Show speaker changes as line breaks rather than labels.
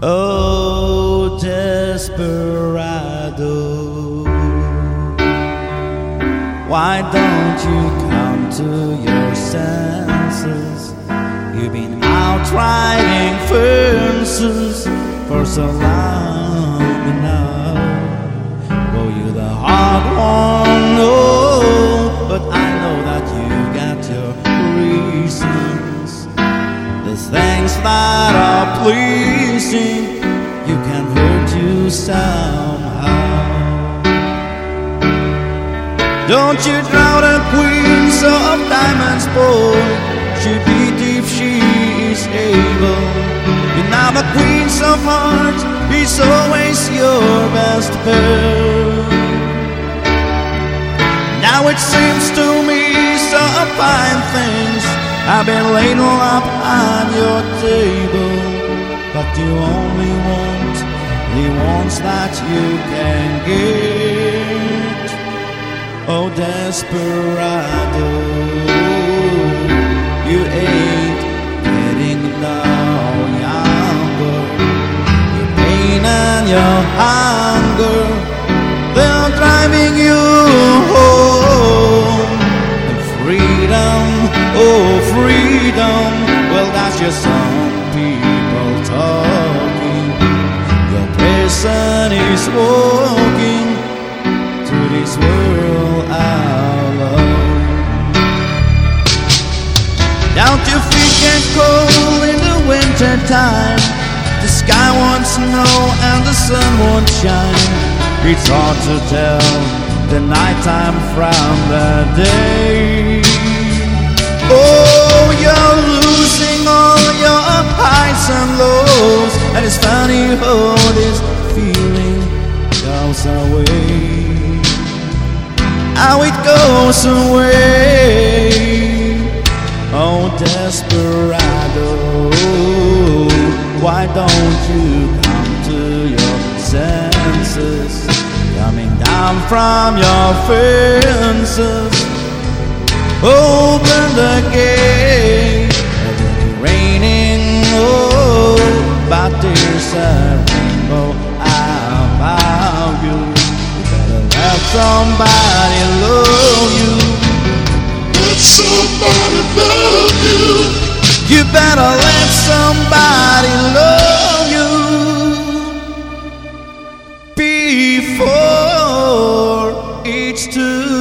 Oh, desperado. Why don't you come to your senses? You've been out riding fences for so long now. Oh, you're the hard one, oh, but I know that you got your reasons. The things that are pleasing, you can hurt you somehow. Don't you drown a queen of diamonds, boy. She beat if she is able. You're now the queen of hearts, he's always your best bet. Now it seems to me some fine things I've been laid up but you only want the ones that you can get. Oh, desperado, you ain't getting no younger. Your pain and your hunger, they're driving you home. And freedom, oh, freedom, well, that's just some person is walking to this world alone. Don't you feet get cold in the winter time? The sky won't snow and the sun won't shine. It's hard to tell the nighttime from the day. Oh, you're losing all your highs and lows, and it's funny how this how it goes away. Oh, desperado, why don't you come to your senses? Coming down from your fences, open the gate. It's raining, oh, but there's a rainbow about you. Better Let somebody love you.
Let somebody love you.
You better let somebody love you before it's too